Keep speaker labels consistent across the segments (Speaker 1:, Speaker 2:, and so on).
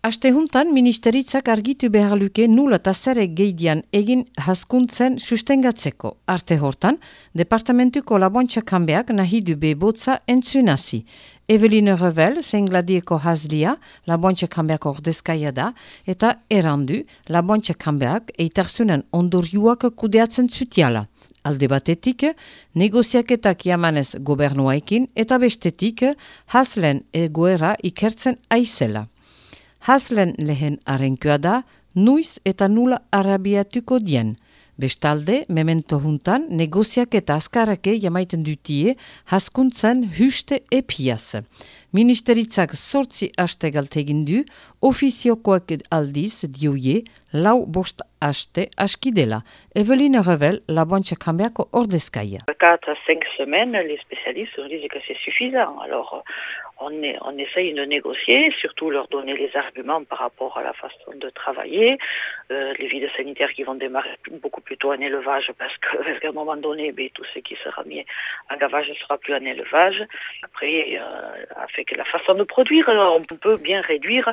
Speaker 1: Astehuntan ministeritzak argitu behar luke nula eta zere geidian egin haskuntzen sustengatzeko. Arte hortan, departamentuko labontxak kanbeak nahi du bebotza entzunazi. Eveline Revel, zengladieko hazlia, labontxak kanbeak ordezkaia da, eta erandu, labontxak kanbeak eitarzunen ondorioak kudeatzen zutiala. Alde batetik, negoziaketak jamanez gobernuaikin, eta bestetik, haslen egoera ikertzen aizela. Haslen lehen arenkua da, nuiz eta nula arabiatuko dien. Bestalde, memento juntan, negoziak eta askarake jamaiten dutie, haskuntzan huste epiaz. Ministeritzak sortzi aste galtegin du, ofiziokoak aldiz dioie, lau bost aste askidela. Eveline Revel, laboantxa kambiako ordezkaia.
Speaker 2: 4 à 5 semaines, les spécialistes disent que c'est suffisant. Alors, on, essaye de négocier, surtout leur donner les arguments par rapport à la façon de travailler, euh, les vides sanitaires qui vont démarrer beaucoup plus tôt en élevage parce qu'à parce un moment donné, ben, tout ce qui sera mis en gavage ne sera plus en élevage. Après, euh, avec la façon de produire, on peut bien réduire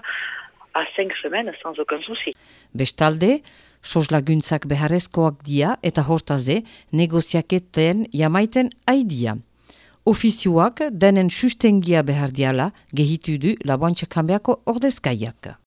Speaker 2: à 5 semaines sans aucun souci.
Speaker 1: Bestalde, soslaguntzak beharrezkoak dia eta hortaze negoziaketen jamaiten aidia. Ofizioak denen sustengia behar diala gehitu du laboantxa kambiako ordezkaiak.